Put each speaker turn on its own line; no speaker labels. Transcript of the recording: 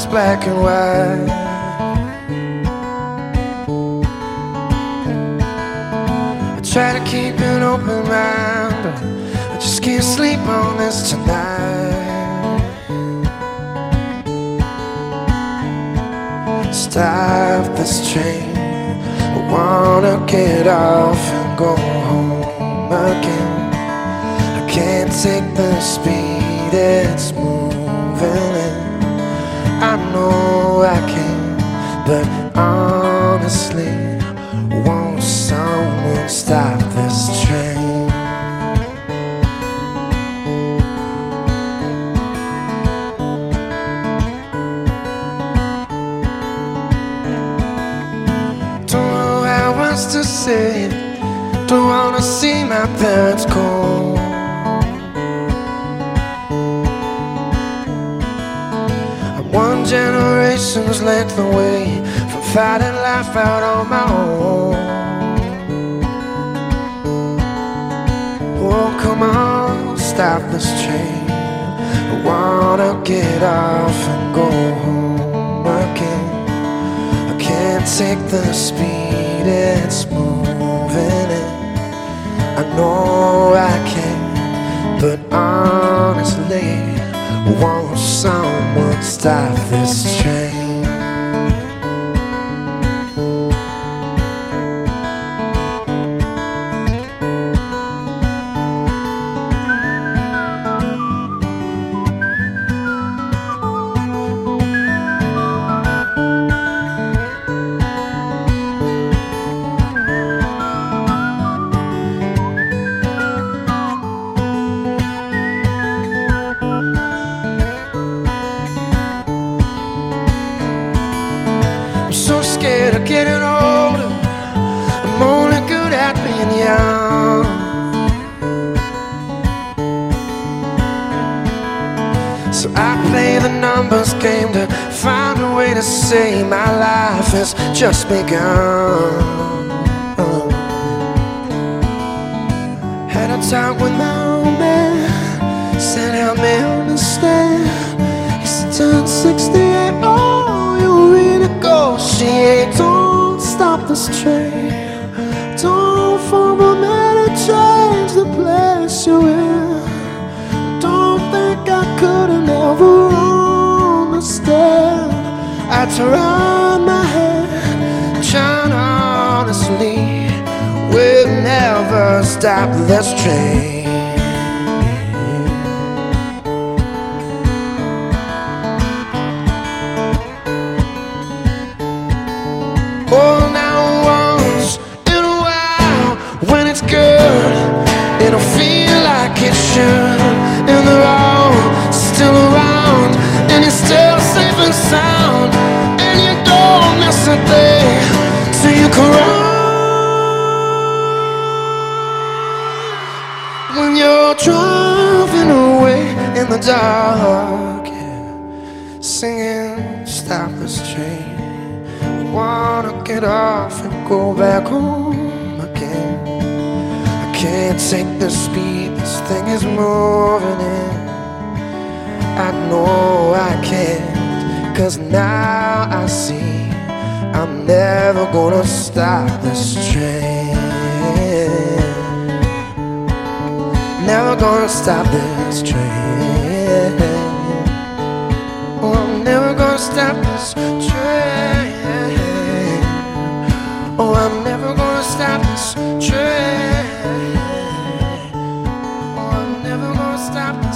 is black and white. I try to keep an open mind, but I just can't sleep on this tonight. Stop this train. I wanna get off and go home again. I can't take the speed it's moving in. I know I can, but honestly, won't someone stop this train? Don't know how else to say it. Don't wanna see my parents go. I'm generation's length away from fighting life out on my own. Oh, come on, stop this train. I wanna get off and go home again. I can't take the speed it's moving in. I know I can, but honestly, won't someone stop this train? Numbers game to find a way to say my life has just begun. Had a talk with my old man, said help me understand. He said turn 68, I turn my head, trying honestly, we'll never stop this train. Oh, now once in a while, when it's good, it'll feel like it should. A you run. When you're driving away in the dark, yeah, singing, stop this train I wanna get off and go back home again. I can't take the speed this thing is moving in. I know I can't, cause now I see I'm never gonna stop this train. Never gonna stop this train. Oh, I'm never gonna stop this train. Oh, I'm never gonna stop this train. Oh, I'm never gonna stop.